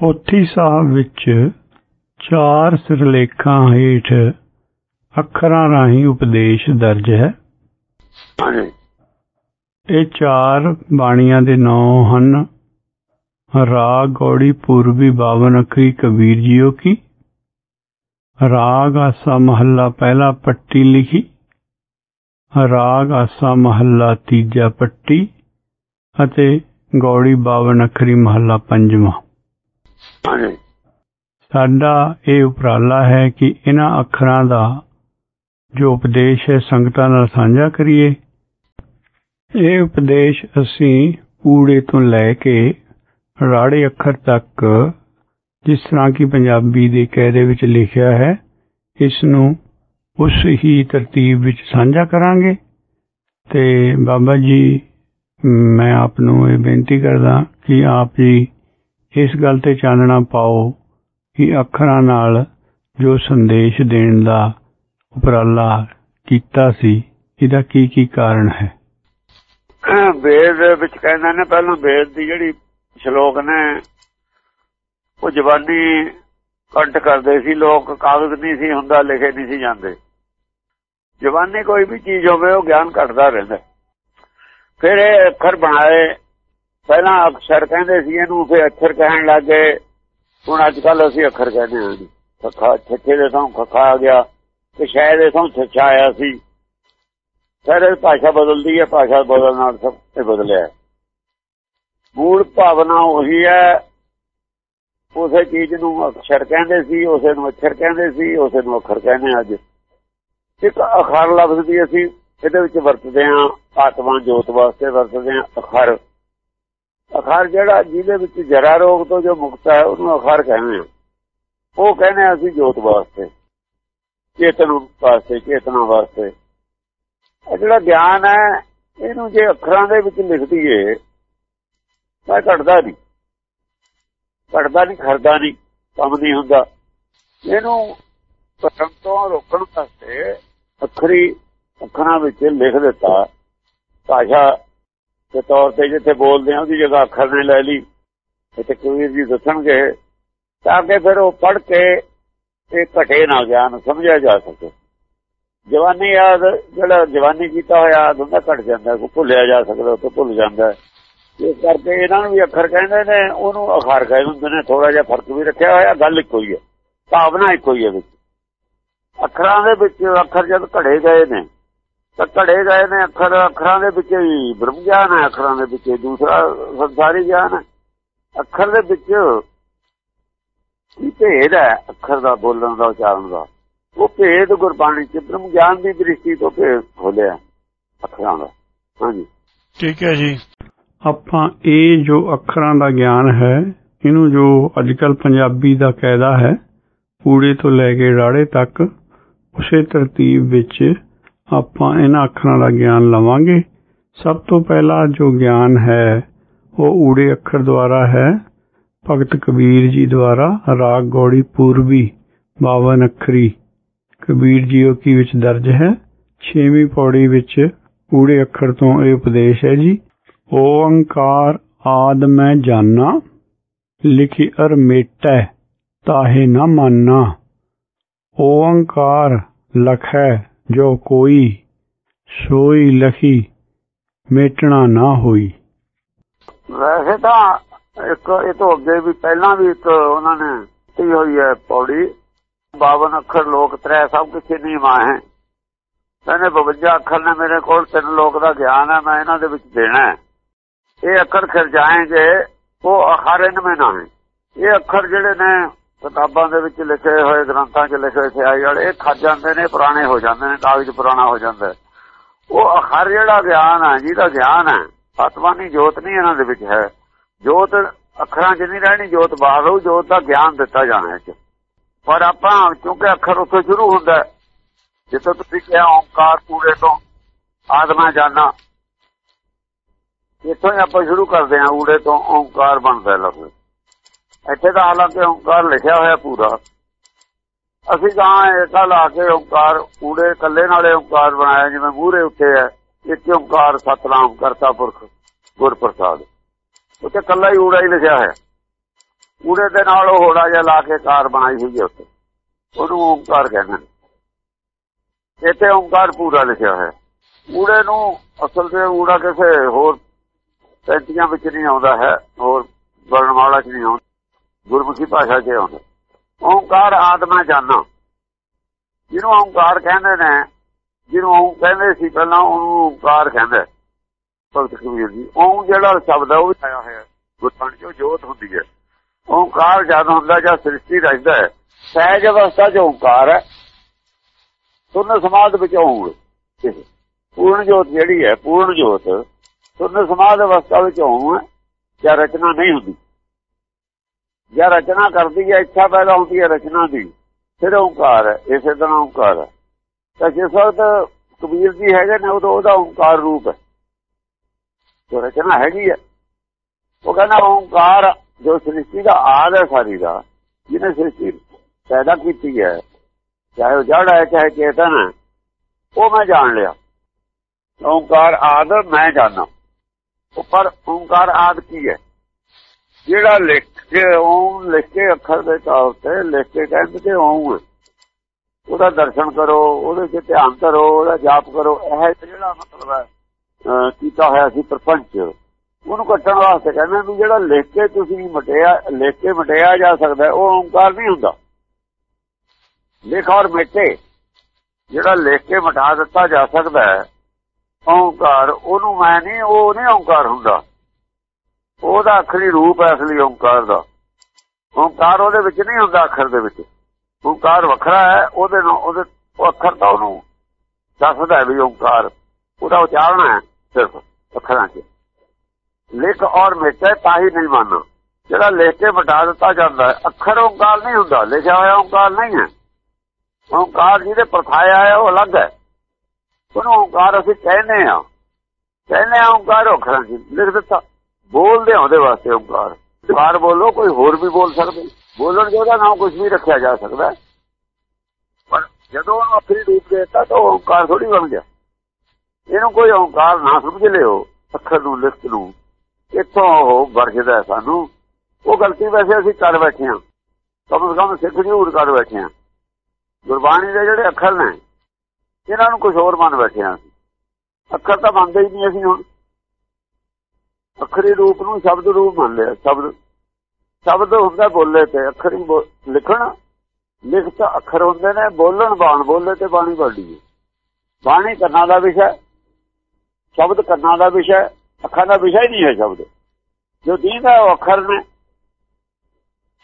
ਪੋਥੀ ਸਾਹਿਬ ਵਿੱਚ ਚਾਰ ਸਿਰਲੇਖਾਂ ਹੇਠ ਅੱਖਰਾਂ ਰਾਹੀਂ ਉਪਦੇਸ਼ ਦਰਜ ਹੈ। ਇਹ ਚਾਰ ਬਾਣੀਆਂ ਦੇ ਨਾਮ ਹਨ। ਰਾਗ ਗੌੜੀ ਪੂਰਬੀ, ਬਾਵਨ, ਅੱਖਰੀ, ਕਬੀਰ ਜੀਓ ਕੀ। ਰਾਗ, ਆਸਾ, ਮਹੱਲਾ, ਪਹਿਲਾ ਪੱਟੀ ਲਿਖੀ। ਰਾਗ, ਆਸਾ, ਮਹੱਲਾ, ਤੀਜਾ ਪੱਟੀ ਅਤੇ ਗੌੜੀ, ਬਾਵਨ, ਅੱਖਰੀ, ਮਹੱਲਾ, ਪੰਜਵਾਂ। ਸਾਡਾ ਇਹ ਉਪਰਾਲਾ ਹੈ ਕਿ ਇਹਨਾਂ ਅੱਖਰਾਂ ਦਾ ਜੋ ਉਪਦੇਸ਼ ਹੈ, ਸੰਗਤਾਂ ਨਾਲ ਸਾਂਝਾ ਕਰੀਏ। ਇਹ ਉਪਦੇਸ਼ ਅਸੀਂ ਊੜੇ ਤੋਂ ਲੈ ਕੇ ਰਾੜੇ ਅੱਖਰ ਤੱਕ, ਜਿਸ ਤਰ੍ਹਾਂ ਕਿ ਪੰਜਾਬੀ ਦੇ ਕਾਇਦੇ ਵਿੱਚ ਲਿਖਿਆ ਹੈ, ਇਸ ਨੂੰ ਉਸ ਹੀ ਤਰਤੀਬ ਵਿੱਚ ਸਾਂਝਾ ਕਰਾਂਗੇ। ਤੇ ਬਾਬਾ ਜੀ, ਮੈਂ ਆਪ ਨੂੰ ਇਹ ਬੇਨਤੀ ਕਰਦਾ ਕਿ ਆਪ ਜੀ ਇਸ ਗੱਲ ਤੇ ਚਾਨਣਾ ਪਾਓ ਕਿ ਅੱਖਰਾਂ ਨਾਲ ਜੋ ਸੰਦੇਸ਼ ਦੇਣ ਦਾ ਉਪਰਾਲਾ ਕੀਤਾ ਸੀ, ਇਹਦਾ ਕੀ ਕੀ ਕਾਰਨ ਹੈ? ਵੇਦ ਦੇ ਵਿੱਚ ਕਹਿੰਦੇ ਨੇ, ਪਹਿਲਾਂ ਵੇਦ ਦੀ ਜਿਹੜੀ ਸ਼ਲੋਕ ਨੇ, ਉਹ ਜ਼ਬਾਨੀ ਕੰਠ ਕਰਦੇ ਸੀ, ਲੋਕ ਕਾਗਜ਼ ਨਹੀਂ ਸੀ ਹੁੰਦਾ, ਲਿਖੇ ਨਹੀਂ ਸੀ ਜਾਂਦੇ। ਜ਼ਬਾਨੀ ਕੋਈ ਵੀ ਚੀਜ਼ ਹੋਵੇ, ਉਹ ਗਿਆਨ ਘਟਦਾ ਰਹਿੰਦਾ। ਫਿਰ ਇਹ ਅੱਖਰ ਬਣਾਏ ਪਹਿਲਾਂ ਅਕਸ਼ਰ ਕਹਿੰਦੇ ਸੀ ਇਹਨੂੰ, ਫਿਰ ਅੱਖਰ ਕਹਿਣ ਲੱਗ ਗਏ। ਹੁਣ ਅੱਜ ਕੱਲ ਅਸੀਂ ਅੱਖਰ ਕਹਿੰਦੇ ਹਾਂ ਜੀ। ਖੱਖਾ ਛੱਛੇ ਦੇ ਤੋਂ ਖੱਖਾ ਆ ਗਿਆ ਤੇ ਸ਼ਾਇਦ ਦੇ ਤੋਂ ਛੱਛਾ ਆਇਆ ਸੀ। ਫਿਰ ਭਾਸ਼ਾ ਬਦਲਦੀ ਹੈ, ਭਾਸ਼ਾ ਬਦਲਣ ਨਾਲ ਸਭ ਤੇ ਬਦਲਿਆ। ਮੂਲ ਭਾਵਨਾ ਉਹੀ ਹੈ। ਉਸੇ ਚੀਜ਼ ਨੂੰ ਅਕਸ਼ਰ ਕਹਿੰਦੇ ਸੀ, ਉਸੇ ਨੂੰ ਅੱਖਰ ਕਹਿੰਦੇ ਸੀ, ਉਸੇ ਨੂੰ ਅੱਖਰ ਕਹਿੰਦੇ ਅੱਜ। ਇੱਕ ਅਖਰ ਲਫ਼ਜ਼ ਦੀ ਅਸੀਂ ਇਹਦੇ ਵਿੱਚ ਵਰਤਦੇ ਹਾਂ, ਆਤਮਾ ਜੋਤ ਵਾਸਤੇ ਵਰਤਦੇ ਹਾਂ, ਅਖਰ। ਅਖਰ ਜਿਹੜਾ ਜਿਹਦੇ ਵਿੱਚ ਜਰਾ ਰੋਗ ਤੋਂ ਜੋ ਮੁਕਤ ਹੈ, ਉਹਨੂੰ ਅਖਰ ਕਹਿੰਦੇ ਆ। ਉਹ ਕਹਿੰਦੇ ਆ ਅਸੀਂ ਜੋਤ ਵਾਸਤੇ, ਚੇਤਨ ਵਾਸਤੇ, ਚੇਤਨਾ ਵਾਸਤੇ। ਜਿਹੜਾ ਗਿਆਨ ਹੈ, ਇਹਨੂੰ ਜੇ ਅੱਖਰਾਂ ਦੇ ਵਿੱਚ ਲਿਖ ਦਈਏ, ਤਾਂ ਘਟਦਾ ਨਹੀਂ। ਘਟਦਾ ਨਹੀਂ, ਖਰਦਾ ਨਹੀਂ, ਕੰਮ ਨਹੀਂ ਹੁੰਦਾ। ਇਹਨੂੰ ਪਤਨ ਤੋਂ ਰੋਕਣ ਵਾਸਤੇ ਅੱਖਰੀ ਅੱਖਰਾਂ ਵਿੱਚ ਲਿਖ ਦਿੱਤਾ, ਭਾਸ਼ਾ ਦੇ ਤੌਰ ਤੇ ਜਿੱਥੇ ਬੋਲਦੇ ਆ ਉਹਦੀ ਜਗ੍ਹਾ ਅੱਖਰ ਨੇ ਲੈ ਲਈ। ਇੱਥੇ ਕਬੀਰ ਜੀ ਦੱਸਣਗੇ। ਤਾਂ ਕਿ ਫਿਰ ਉਹ ਪੜ ਕੇ ਇਹ ਘਟੇ ਨਾ ਗਿਆਨ ਸਮਝਿਆ ਜਾ ਸਕੇ। ਜਵਾਨੀ ਯਾਦ, ਜਿਹੜਾ ਜਵਾਨੀ ਕੀਤਾ ਹੋਇਆ ਯਾਦ ਹੁੰਦਾ, ਘਟ ਜਾਂਦਾ ਕੋ ਭੁੱਲਿਆ ਜਾ ਸਕਦਾ ਉਹ ਭੁੱਲ ਜਾਂਦਾ। ਇਸ ਕਰਕੇ ਇਹਨਾਂ ਨੂੰ ਵੀ ਅੱਖਰ ਕਹਿੰਦੇ ਨੇ, ਉਹਨੂੰ ਅਖਾਰ ਕਹਿੰਦੇ ਹੁੰਦੇ ਨੇ ਥੋੜਾ ਜਿਹਾ ਫ਼ਰਕ ਵੀ ਰੱਖਿਆ ਹੋਇਆ, ਗੱਲ ਇੱਕੋ ਹੀ ਹੈ। ਭਾਵਨਾ ਇੱਕੋ ਹੀ ਹੈ ਵਿੱਚ। ਅੱਖਰਾਂ ਦੇ ਵਿੱਚ ਅੱਖਰ ਜਦ ਘੜੇ ਗਏ ਨੇ ਤਾਂ ਘੜੇ ਗਏ ਨੇ ਅੱਖਰ ਅੱਖਰਾਂ ਦੇ ਵਿੱਚ ਹੀ ਬ੍ਰਹਮ ਗਿਆਨ ਹੈ ਅੱਖਰਾਂ ਦੇ ਵਿੱਚ ਦੂਸਰਾ ਸੰਸਾਰੀ ਗਿਆਨ ਹੈ। ਅੱਖਰ ਦੇ ਵਿੱਚ ਕੀ ਭੇਦ ਹੈ ਅੱਖਰ ਦਾ ਬੋਲਣ ਦਾ ਉਚਾਰਨ ਦਾ? ਉਹ ਭੇਦ ਗੁਰਬਾਣੀ ਚ ਬ੍ਰਹਮ ਗਿਆਨ ਦੀ ਦ੍ਰਿਸ਼ਟੀ ਤੋਂ ਭੇਦ ਖੋਲਿਆ ਅੱਖਰਾਂ ਦਾ। ਹਾਂਜੀ। ਠੀਕ ਹੈ ਜੀ। ਆਪਾਂ ਇਹ ਜੋ ਅੱਖਰਾਂ ਦਾ ਗਿਆਨ ਹੈ ਇਹਨੂੰ ਜੋ ਅੱਜਕੱਲ ਪੰਜਾਬੀ ਦਾ ਕਾਇਦਾ ਹੈ ਪੂੜੇ ਤੋਂ ਲੈ ਕੇ ਰਾੜੇ ਤੱਕ ਉਸੇ ਤਰਤੀਬ ਵਿੱਚ ਆਪਾਂ ਇਹਨਾਂ ਅੱਖਰਾਂ ਦਾ ਗਿਆਨ ਲਵਾਂਗੇ। ਸਭ ਤੋਂ ਪਹਿਲਾ ਜੋ ਗਿਆਨ ਹੈ, ਉਹ ਊੜੇ ਅੱਖਰ ਦੁਆਰਾ ਹੈ। ਭਗਤ ਕਬੀਰ ਜੀ ਦੁਆਰਾ ਰਾਗ ਗੋੜੀ ਪੂਰਬੀ 52 ਅੱਖਰੀ। ਕਬੀਰ ਜੀਓ ਕੀ ਵਿੱਚ ਦਰਜ ਹੈ? 6ਵੀਂ ਪੌੜੀ ਵਿੱਚ ਊੜੇ ਅੱਖਰ ਤੋਂ ਇਹ ਉਪਦੇਸ਼ ਹੈ ਜੀ, ਓੰਕਾਰ ਆਦ ਮੈਂ ਜਾਣਾ, ਲਿਖੀ ਅਰ ਮੇਟੈ ਤਾਹੇ ਨਾ ਮਾਨਾ। ਓੰਕਾਰ ਲਖੈ ਜੋ ਕੋਈ ਸੋਈ ਲਖੀ ਮੇਟਣਾ ਨਾ ਹੋਈ। ਵੈਸੇ ਤਾਂ ਇੱਕ ਇਹ ਤੋਂ ਅੱਗੇ ਵੀ ਪਹਿਲਾਂ ਵੀ ਇੱਕ ਉਹਨਾਂ ਨੇ ਕੀਤੀ ਹੋਈ ਹੈ ਪੌੜੀ। 52 ਅੱਖਰ ਲੋਕ ਤਰੇ ਸਭ ਕਿਸੇ ਨਹੀਂ ਮਾਂ ਹੈ। ਕਹਿੰਦੇ 52 ਅੱਖਰ ਨੇ ਮੇਰੇ ਕੋਲ, ਤਿੰਨ ਲੋਕ ਦਾ ਗਿਆਨ ਹੈ, ਮੈਂ ਇਹਨਾਂ ਦੇ ਵਿੱਚ ਦੇਣਾ ਹੈ। ਇਹ ਅੱਖਰ ਖਿਰ ਜਾਣਗੇ ਉਹ ਅਖਰ ਇਨਮੇ ਨਾ ਹੈ। ਇਹ ਅੱਖਰ ਜਿਹੜੇ ਨੇ ਕਿਤਾਬਾਂ ਦੇ ਵਿੱਚ ਲਿਖੇ ਹੋਏ, ਗ੍ਰੰਥਾਂ 'ਚ ਲਿਖੇ ਸਿਆਹੀ ਵਾਲੇ, ਇਹ ਖੱਜ ਜਾਂਦੇ ਨੇ, ਪੁਰਾਣੇ ਹੋ ਜਾਂਦੇ ਨੇ, ਕਾਗਜ਼ ਪੁਰਾਣਾ ਹੋ ਜਾਂਦਾ ਉਹ ਹਰ ਜਿਹੜਾ ਗਿਆਨ ਹੈ, ਜਿਹਦਾ ਗਿਆਨ ਹੈ ਆਤਮਾ ਨਹੀਂ ਜੋਤ ਨਹੀਂ ਇਹਨਾਂ ਦੇ ਵਿੱਚ ਹੈ। ਜੋਤ ਅੱਖਰਾਂ 'ਚ ਨਹੀਂ ਰਹਿਣੀ, ਜੋਤ ਬਾਹਰ ਹੋਊ, ਜੋਤ ਦਾ ਗਿਆਨ ਦਿੱਤਾ ਜਾਣਾ ਹੈ ਪਰ ਆਪਾਂ, ਕਿਉਂਕਿ ਅੱਖਰ ਉੱਥੇ ਸ਼ੁਰੂ ਹੁੰਦਾ ਜਿੱਥੇ ਤੁਸੀਂ ਕਿਹਾ, ਓੰਕਾਰ ਕੂੜੇ ਤੋਂ, ਆਤਮਾ ਜਾਣਾ ਇੱਥੋਂ ਹੀ ਆਪਾਂ ਸ਼ੁਰੂ ਕਰਦੇ ਹਾਂ, ਊੜੇ ਤੋਂ ਓੰਕਾਰ ਬਣਦਾ ਲਫ਼ਜ਼। ਇੱਥੇ ਤਾਂ ਹਾਲਾਂਕਿ ਓੰਕਾਰ ਲਿਖਿਆ ਹੋਇਆ ਪੂਰਾ। ਅਸੀਂ ਤਾਂ ਇਹਦਾ ਲਾ ਕੇ ਓੰਕਾਰ ਊੜੇ ਕੱਲੇ ਨਾਲੇ ਓੰਕਾਰ ਬਣਾਇਆ, ਜਿਵੇਂ ਮੂਹਰੇ ਉੱਤੇ ਹੈ ਇੱਕ ਓੰਕਾਰ ਸਤਨਾਮ ਕਰਤਾ ਪੁਰਖ ਗੁਰ ਪ੍ਰਸਾਦ ਉੱਤੇ ਕੱਲਾ ਹੀ ਊੜਾ ਹੀ ਲਿਖਿਆ ਹੈ ਊੜੇ ਦੇ ਨਾਲ ਉਹ ਹੋੜਾ ਜਿਹਾ ਲਾ ਕੇ ਕਾਰ ਬਣਾਈ ਹੋਈ ਹੈ ਉੱਤੇ ਉਹਨੂੰ ਓਮਕਾਰ ਕਹਿੰਦੇ ਨੇ। ਇੱਥੇ ਓਮਕਾਰ ਪੂਰਾ ਲਿਖਿਆ ਹੋਇਆ। ਊੜੇ ਨੂੰ ਅਸਲ ਤੇ ਊੜਾ ਕਿਸੇ ਹੋਰ ਪੈਂਤੀਆਂ ਵਿੱਚ ਨਹੀਂ ਆਉਂਦਾ ਹੈ, ਹੋਰ ਵਰਣਮਾਲਾ 'ਚ ਨਹੀਂ ਆਉਂਦਾ। ਗੁਰਮੁਖੀ ਭਾਸ਼ਾ 'ਚ ਆਉਂਦਾ। ਓਮਕਾਰ ਆਤਮਾ ਜਾਨਾ ਜਿਹਨੂੰ ਓਮਕਾਰ ਕਹਿੰਦੇ ਨੇ, ਜਿਹਨੂੰ ਓਮ ਕਹਿੰਦੇ ਸੀ ਪਹਿਲਾਂ, ਉਹਨੂੰ ਓਮਕਾਰ ਕਹਿੰਦੇ। ਭਗਤ ਕਬੀਰ ਜੀ ਓਮ ਜਿਹੜਾ ਸ਼ਬਦ ਹੈ ਉਹ ਵੀ ਆਇਆ ਹੋਇਆ। ਗੁਰਬਾਣੀ 'ਚ ਜੋਤ ਹੁੰਦੀ ਹੈ। ਓਮਕਾਰ ਜਦ ਹੁੰਦਾ ਜਾਂ ਸ੍ਰਿਸ਼ਟੀ ਰਚਦਾ ਹੈ, ਸਹਿਜ ਅਵਸਥਾ 'ਚ ਓਮਕਾਰ ਹੈ। ਸੁਨ ਸਮਾਦ ਵਿੱਚ ਓਮ ਪੂਰਨ ਜੋਤ ਜਿਹੜੀ ਹੈ, ਪੂਰਨ ਜੋਤ ਸੁਨ ਸਮਾਦ ਅਵਸਥਾ ਵਿੱਚ ਓਮ ਜਾਂ ਰਚਨਾ ਨਹੀਂ ਹੁੰਦੀ। ਜਾਂ ਰਚਨਾ ਕਰਦੀ ਹੈ, ਇੱਛਾ ਪੈਦਾ ਹੁੰਦੀ ਹੈ ਰਚਨਾ ਦੀ, ਫਿਰ ਓਮਕਾਰ ਹੈ, ਇਸੇ ਤਰ੍ਹਾਂ ਓਮਕਾਰ ਹੈ। ਤਾਂ ਜਿਸ ਵਕਤ ਕਬੀਰ ਜੀ ਹੈਗੇ ਨੇ, ਉਦੋਂ ਉਹਦਾ ਓਮਕਾਰ ਰੂਪ ਹੈ। ਜੋ ਰਚਨਾ ਹੈਗੀ ਹੈ। ਉਹ ਕਹਿੰਦਾ ਓਮਕਾਰ ਜੋ ਸ੍ਰਿਸ਼ਟੀ ਦਾ ਆਦ ਹੈ ਸਾਰੀ ਦਾ, ਜਿਹਨੇ ਸ੍ਰਿਸ਼ਟੀ ਪੈਦਾ ਕੀਤੀ ਹੈ, ਚਾਹੇ ਉਹ ਜੜ ਹੈ, ਚਾਹੇ ਚੇਤਨ ਹੈ, ਉਹ ਮੈਂ ਜਾਣ ਲਿਆ। ਓਮਕਾਰ ਆਦ ਮੈਂ ਜਾਣਾ। ਪਰ ਓੰਕਾਰ ਆਦ ਕੀ ਹੈ? ਜਿਹੜਾ ਲਿਖ ਕੇ ਓਮ ਲਿਖ ਕੇ ਅੱਖਰ ਦੇ ਤੌਰ ਤੇ ਲਿਖ ਕੇ ਕਹਿੰਦੇ ਤੇ ਓਮ ਉਹਦਾ ਦਰਸ਼ਨ ਕਰੋ, ਉਹਦੇ 'ਚ ਧਿਆਨ ਕਰੋ, ਉਹਦਾ ਜਾਪ ਕਰੋ, ਇਹ ਜਿਹੜਾ ਮਤਲਬ ਹੈ ਕੀਤਾ ਹੋਇਆ ਸੀ ਪ੍ਰਪੰਚ, ਉਹਨੂੰ ਕੱਟਣ ਵਾਸਤੇ ਕਹਿੰਦੇ ਵੀ ਜਿਹੜਾ ਲਿਖ ਕੇ ਤੁਸੀਂ ਮਟਿਆ, ਲਿਖ ਕੇ ਮਟਿਆ ਜਾ ਸਕਦਾ, ਉਹ ਓੰਕਾਰ ਨਹੀਂ ਹੁੰਦਾ। ਲਿਖ ਔਰ ਮਿਟੇ, ਜਿਹੜਾ ਲਿਖ ਕੇ ਮਟਾ ਦਿੱਤਾ ਜਾ ਸਕਦਾ ਹੈ ਓਮਕਾਰ ਉਹਨੂੰ ਮੈਂ ਨਹੀਂ, ਉਹ ਨਹੀਂ ਓਮਕਾਰ ਹੁੰਦਾ। ਉਹਦਾ ਅਖਰੀ ਰੂਪ ਹੈ ਅਸਲੀ ਓੰਕਾਰ ਦਾ। ਓੰਕਾਰ ਉਹਦੇ ਵਿੱਚ ਨਹੀਂ ਹੁੰਦਾ ਅੱਖਰ ਦੇ ਵਿੱਚ। ਓਮਕਾਰ ਵੱਖਰਾ ਹੈ, ਉਹਦੇ ਨਾਲ ਉਹਦੇ ਅੱਖਰ ਦਾ ਉਹਨੂੰ ਦੱਸਦਾ ਵੀ ਓੰਕਾਰ। ਉਹਦਾ ਉਚਾਰਨ ਹੈ ਸਿਰਫ ਅੱਖਰਾਂ 'ਚ। ਲਿਖ ਔਰ ਮਿਟੇ ਤਾਂ ਹੀ ਨਹੀਂ ਮੰਨਣਾ। ਜਿਹੜਾ ਲਿਖ ਕੇ ਮਟਾ ਦਿੱਤਾ ਜਾਂਦਾ ਹੈ, ਅੱਖਰ ਓੰਕਾਰ ਨਹੀਂ ਹੁੰਦਾ, ਲਿਖਿਆ ਹੋਇਆ ਓੰਕਾਰ ਨਹੀਂ ਹੈ। ਓਮਕਾਰ ਜਿਹਦੇ ਪਰਖਾਇਆ ਹੈ, ਉਹ ਅਲੱਗ ਹੈ। ਉਹਨੂੰ ਓੰਕਾਰ ਅਸੀਂ ਕਹਿੰਦੇ ਆ ਕਹਿੰਦੇ ਆ ਓੰਕਾਰ ਅੱਖਰਾਂ 'ਚ। ਲਿਖ ਦਿੱਤਾ। ਬੋਲਦੇ ਉਹਦੇ ਵਾਸਤੇ ਓੰਕਾਰ ਬਾਰ ਬੋਲੋ, ਕੋਈ ਹੋਰ ਵੀ ਬੋਲ ਸਕਦੇ। ਬੋਲਣ ਜਿਹਦਾ ਨਾਮ ਕੁਝ ਵੀ ਰੱਖਿਆ ਜਾ ਸਕਦਾ। ਪਰ ਜਦੋਂ ਉਹਨੂੰ ਅਖਰੀ ਰੂਪ ਦੇਤਾ ਤਾਂ ਓੰਕਾਰ ਥੋੜੀ ਬਣ ਗਿਆ। ਇਹਨੂੰ ਕੋਈ ਓੰਕਾਰ ਨਾ ਸਮਝ ਲਿਓ, ਅੱਖਰ ਨੂੰ, ਲਿਖਤ ਨੂੰ। ਇੱਥੋਂ ਉਹ ਵਰਜਦਾ ਸਾਨੂੰ। ਉਹ ਗਲਤੀ ਵੈਸੇ ਅਸੀਂ ਕਰ ਬੈਠੇ ਹਾਂ। ਕਮ ਸੇ ਕਮ ਸਿੱਖ ਜੂਰ ਕਰ ਬੈਠੇ ਹਾਂ। ਗੁਰਬਾਣੀ ਦੇ ਜਿਹੜੇ ਅੱਖਰ ਨੇ, ਇਹਨਾਂ ਨੂੰ ਕੁਝ ਹੋਰ ਮੰਨ ਬੈਠੇ ਹਾਂ ਅੱਖਰ ਤਾਂ ਮੰਨਦੇ ਹੀ ਨਹੀਂ ਅਸੀਂ ਹੁਣ। ਅਖਰੀ ਰੂਪ ਨੂੰ ਸ਼ਬਦ ਰੂਪ ਮੰਨ ਲਿਆ। ਸ਼ਬਦ ਸ਼ਬਦ ਹੁੰਦਾ ਬੋਲੇ ਤੇ, ਅਖਰੀ ਲਿਖਣ ਲਿਖਤ ਅੱਖਰ ਹੁੰਦੇ ਨੇ, ਬੋਲਣ ਬਾਣ, ਬੋਲੇ ਤੇ ਬਾਣੀ ਬੋਲੀ ਬਾਣੀ ਕਰਨਾ ਦਾ ਵਿਸ਼ਾ ਸ਼ਬਦ ਕਰਨਾ ਦਾ ਵਿਸ਼ਾ ਅੱਖਾਂ ਦਾ ਵਿਸ਼ਾ ਹੀ ਨਹੀਂ ਹੈ ਸ਼ਬਦ। ਜੋ ਦੀਦਾ ਉਹ ਅੱਖਰ ਨੇ।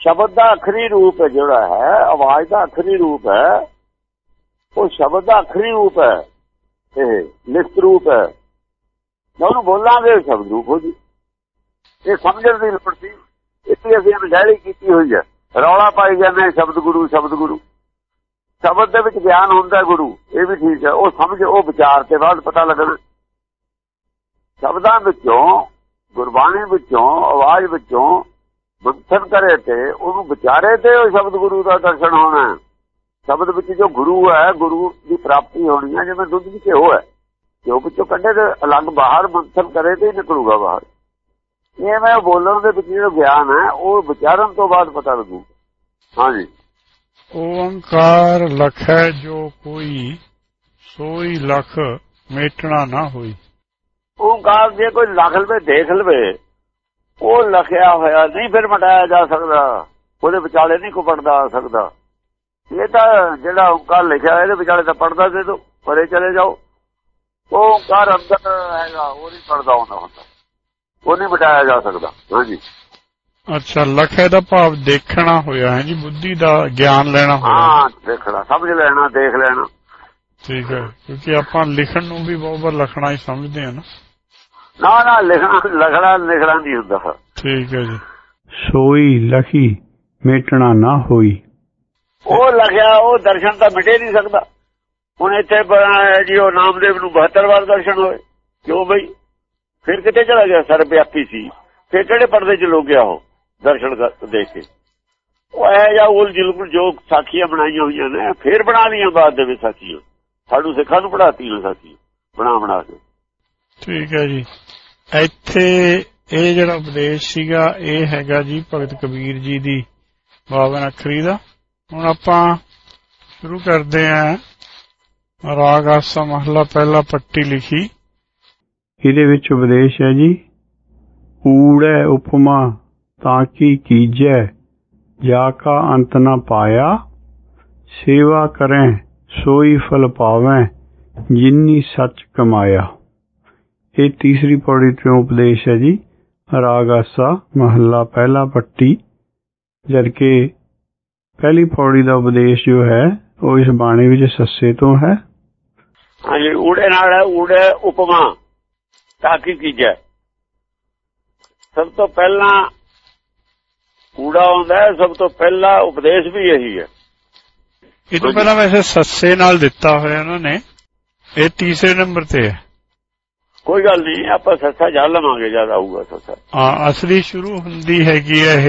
ਸ਼ਬਦ ਦਾ ਅਖਰੀ ਰੂਪ ਜਿਹੜਾ ਹੈ, ਆਵਾਜ਼ ਦਾ ਅਖਰੀ ਰੂਪ ਹੈ, ਉਹ ਸ਼ਬਦ ਦਾ ਅਖਰੀ ਰੂਪ ਹੈ, ਇਹ ਲਿਖਤ ਰੂਪ ਹੈ। ਉਹਨੂੰ ਬੋਲਾਂਗੇ ਸ਼ਬਦ ਰੂਪ ਹੋ ਜੀ ਇਹ ਸਮਝਣ ਦੀ ਲੋੜ ਸੀ। ਇਸ ਅਸੀਂ ਅਨਜਾਇਲੀ ਕੀਤੀ ਹੋਈ ਹੈ। ਰੌਲਾ ਪਾਈ ਜਾਂਦੇ ਸ਼ਬਦ ਗੁਰੂ ਸ਼ਬਦ ਗੁਰੂ। ਸ਼ਬਦ ਦੇ ਵਿੱਚ ਗਿਆਨ ਹੁੰਦਾ ਗੁਰੂ। ਇਹ ਵੀ ਠੀਕ ਹੈ। ਉਹ ਸਮਝ, ਉਹ ਵਿਚਾਰ ਤੇ ਬਾਅਦ ਪਤਾ ਲੱਗਣਾ ਸ਼ਬਦਾਂ ਵਿੱਚੋਂ, ਗੁਰਬਾਣੀ ਵਿੱਚੋਂ, ਆਵਾਜ਼ ਵਿੱਚੋਂ ਮੰਥਨ ਕਰੇ ਤੇ ਉਹਨੂੰ ਵਿਚਾਰੇ ਤੇ ਉਹ ਸ਼ਬਦ ਗੁਰੂ ਦਾ ਦਰਸ਼ਨ ਹੋਣਾ ਸ਼ਬਦ ਵਿੱਚ ਜੋ ਗੁਰੂ ਹੈ, ਗੁਰੂ ਦੀ ਪ੍ਰਾਪਤੀ ਹੋਣੀ ਹੈ। ਜਿਵੇਂ ਦੁੱਧ ਵਿੱਚ ਘਿਓ ਹੈ। ਘਿਓ ਵਿੱਚੋਂ ਕੱਢੇ ਤੇ ਅਲੱਗ ਬਾਹਰ ਮੰਥਨ ਕਰੇ ਤੇ ਨਿਕਲੂਗਾ ਬਾਹਰ। ਇਹ ਮੈਂ ਬੋਲਣ ਦੇ ਵਿੱਚ ਜਿਹੜਾ ਗਿਆਨ ਹੈ ਉਹ ਵਿਚਾਰਨ ਤੋਂ ਬਾਅਦ ਪਤਾ ਲੱਗੂ। ਹਾਂਜੀ। ਓੰਕਾਰ ਲਖੈ ਜੋ ਕੋਈ ਸੋਈ ਲਖ ਮੇਟਣਾ ਨਾ ਹੋਈ। ਓੰਕਾਰ ਜੇ ਕੋਈ ਲਖ ਲਵੇ ਦੇਖ ਲਵੇ ਉਹ ਲਖਿਆ ਹੋਇਆ ਨਹੀਂ ਫਿਰ ਮਟਾਇਆ ਜਾ ਸਕਦਾ। ਉਹਦੇ ਵਿਚਾਲੇ ਨਹੀਂ ਕੋ ਪੜਦਾ ਆ ਸਕਦਾ। ਇਹ ਤਾਂ ਜਿਹੜਾ ਓੰਕਾਰ ਲਿਖਿਆ ਇਹਦੇ ਵਿਚਾਲੇ ਤਾਂ ਪੜਦਾ ਦੇ ਦੋ ਪਰੇ ਚਲੇ ਜਾਓ। ਉਹ ਓੰਕਾਰ ਅੰਦਰ ਹੈਗਾ ਉਹ ਨਹੀਂ ਪੜਦਾ ਹੁੰਦਾ ਹੁੰਦਾ। ਉਹ ਨਹੀਂ ਮਟਾਇਆ ਜਾ ਸਕਦਾ। ਹਾਂਜੀ ਅੱਛਾ ਲਖੇ ਦਾ ਭਾਵ ਦੇਖਣਾ ਹੋਇਆ ਹੈ ਜੀ ਬੁੱਧੀ ਦਾ ਗਿਆਨ ਲੈਣਾ ਹੋਇਆ। ਹਾਂ ਦੇਖਣਾ ਸਮਝ ਲੈਣਾ ਦੇਖ ਲੈਣਾ। ਠੀਕ ਹੈ ਕਿਉਂਕਿ ਆਪਾਂ ਲਿਖਣ ਨੂੰ ਵੀ ਬਹੁਤ ਵਾਰ ਲਖਣਾ ਹੀ ਸਮਝਦੇ ਹਾਂ ਨਾ। ਨਾ ਨਾ ਲਿਖਣਾ ਲਖਣਾ ਲਿਖਣਾ ਨਹੀਂ ਹੁੰਦਾ। ਠੀਕ ਹੈ ਜੀ। ਸੋਈ ਲਖੀ ਮੇਟਣਾ ਨਾ ਹੋਈ। ਉਹ ਲਖਿਆ ਉਹ ਦਰਸ਼ਨ ਤਾਂ ਮਿਟੇ ਨਹੀਂ ਸਕਦਾ। ਹੁਣ ਇੱਥੇ ਜੀ ਉਹ ਨਾਮਦੇਵ ਨੂੰ 72 ਵਾਰ ਦਰਸ਼ਨ ਹੋਏ। ਕਿਉਂ ਬਈ? ਫਿਰ ਕਿਤੇ ਚਲਾ ਗਿਆ? ਸਰ ਵਿਆਪੀ ਸੀ। ਫਿਰ ਕਿਹੜੇ ਪਰਦੇ ਚ ਲੋ ਗਿਆ ਉਹ? ਦਰਸ਼ਨ ਦੇਖ ਕੇ। ਉਹ ਇਹ ਜਾਂ ਉਲ ਜਿਲਕੁਲ ਜੋ ਸਾਖੀਆਂ ਬਣਾਈਆਂ ਹੋਈਆਂ ਨੇ, ਫਿਰ ਬਣਾ ਲਈਆਂ ਬਾਅਦ ਦੇ ਵਿੱਚ ਸਾਖੀਆਂ। ਸਾਨੂੰ ਸਿੱਖਾਂ ਨੂੰ ਪੜਾਤੀ ਨੇ ਸਾਖੀ ਬਣਾ ਬਣਾ ਕੇ। ਠੀਕ ਹੈ ਜੀ। ਇੱਥੇ ਇਹ ਜਿਹੜਾ ਉਪਦੇਸ਼ ਸੀਗਾ, ਇਹ ਹੈਗਾ ਜੀ ਭਗਤ ਕਬੀਰ ਜੀ ਦੀ ਬਾਵਨ ਅੱਖਰੀ ਦਾ। ਹੁਣ ਆਪਾਂ ਸ਼ੁਰੂ ਕਰਦੇ ਆਂ ਰਾਗ ਆਸਾ ਮਹਲਾ ਪਹਿਲਾ ਪੱਟੀ ਲਿਖੀ। ਇਹਦੇ ਵਿੱਚ ਉਪਦੇਸ਼ ਹੈ ਜੀ, ਊੜੈ ਉਪਮਾ ਤਾਂ ਕੀ ਕੀਜੈ, ਜਾ ਕਾ ਅੰਤ ਨਾ ਪਾਇਆ, ਸੇਵਾ ਕਰੈ, ਸੋਈ ਫਲ ਪਾਵੈ ਜਿਨਨੀ ਸੱਚ ਕਮਾਇਆ। ਇਹ ਤੀਸਰੀ ਪੌੜੀ ਤੋਂ ਉਪਦੇਸ਼ ਹੈ ਜੀ ਰਾਗ ਆਸਾ ਮਹੱਲਾ ਪਹਿਲਾ ਪੱਟੀ ਜਦਕਿ ਪਹਿਲੀ ਪੌੜੀ ਦਾ ਉਪਦੇਸ਼ ਜੋ ਹੈ, ਉਹ ਇਸ ਬਾਣੀ ਵਿੱਚ ਸੱਸੇ ਤੋਂ ਹੈ। ਹਾਂਜੀ, ਊੜੇ ਨਾਲ ਊੜੇ ਉਪਮਾ। ਤਾਂ ਕੀ ਕੀਜੈ ਸਭ ਤੋਂ ਪਹਿਲਾਂ ਊੜਾ ਹੁੰਦਾ ਹੈ ਸਭ ਤੋਂ ਪਹਿਲਾ ਉਪਦੇਸ਼ ਵੀ ਇਹੀ ਹੈ ਇਹ ਤੋਂ ਪਹਿਲਾਂ ਵੈਸੇ ਸੱਸੇ ਨਾਲ ਦਿੱਤਾ ਹੋਇਆ ਉਹਨਾਂ ਨੇ ਇਹ ਤੀਸਰੇ ਨੰਬਰ ਤੇ ਹੈ ਕੋਈ ਗੱਲ ਨਹੀਂ ਆਪਾਂ ਸੱਸਾ ਜਾ ਲਵਾਂਗੇ ਜਦ ਆਊਗਾ ਸੱਸਾ ਹਾਂ ਅਸਲੀ ਸ਼ੁਰੂ ਹੁੰਦੀ ਹੈਗੀ ਇਹ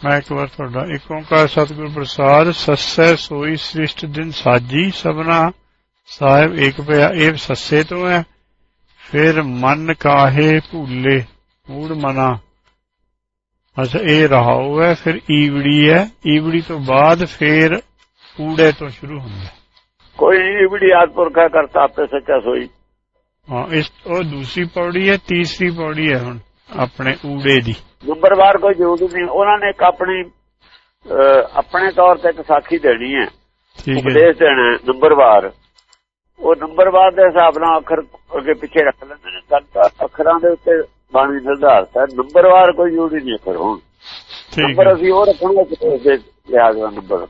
ਮੈਂ ਇੱਕ ਵਾਰ ਤੁਹਾਡਾ ਇੱਕ ਓੰਕਾਰ ਸਤਿਗੁਰ ਪ੍ਰਸਾਦ ਸੱਸੈ ਸੋਈ ਸ੍ਰਿਸ਼ਟ ਦਿਨ ਸਾਜੀ ਸਭਨਾ ਸਾਹਿਬ ਇੱਕ ਪਿਆ ਇਹ ਸੱਸੇ ਤੋਂ ਹੈ ਫਿਰ ਮਨ ਕਾਹੇ ਭੂਲੇ? ਮੂੜ ਮਨਾ। ਅੱਛਾ ਇਹ ਰਹਾਉ ਹੈ ਫਿਰ ਈਵੜੀ ਹੈ। ਈਵੜੀ ਤੋਂ ਬਾਅਦ ਫਿਰ ਊੜੇ ਤੋਂ ਸ਼ੁਰੂ ਹੁੰਦਾ ਕੋਈ ਈਵੜੀ ਆਦਪੁਰਖਾ ਕਰਤਾ ਆਪੇ ਸੱਚਾ ਸੋਈ। ਹਾਂ ਇਸ ਉਹ ਦੂਸਰੀ ਪੌੜੀ ਹੈ ਤੀਸਰੀ ਪੌੜੀ ਹੈ ਹੁਣ ਆਪਣੇ ਊੜੇ ਦੀ। ਨੰਬਰਵਾਰ ਕੋਈ ਜ਼ਰੂਰੀ ਨਹੀਂ ਉਹਨਾਂ ਨੇ ਇੱਕ ਆਪਣੀ ਆਪਣੇ ਤੌਰ ਤੇ ਇੱਕ ਸਾਖੀ ਦੇਣੀ ਹੈ। ਠੀਕ ਹੈ। ਉਪਦੇਸ਼ ਦੇਣਾ ਨੰਬਰਵਾਰ ਉਹ ਨੰਬਰਵਾਰ ਦੇ ਹਿਸਾਬ ਨਾਲ ਅੱਖਰ ਅੱਗੇ ਪਿੱਛੇ ਰੱਖ ਲੈਂਦੇ ਨੇ। ਤਾਂ ਅੱਖਰਾਂ ਦੇ ਉੱਤੇ ਬਾਣੀ ਨਿਰਧਾਰਤ ਹੈ। ਨੰਬਰਵਾਰ ਕੋਈ ਜ਼ਰੂਰੀ ਨਹੀਂ ਅੱਖਰ ਹੋਣ। ਠੀਕ ਨੰਬਰ ਅਸੀਂ ਉਹ ਰੱਖਣਾ ਉਪਦੇਸ਼ ਦੇ ਲਿਹਾਜ਼ ਨਾਲ ਨੰਬਰ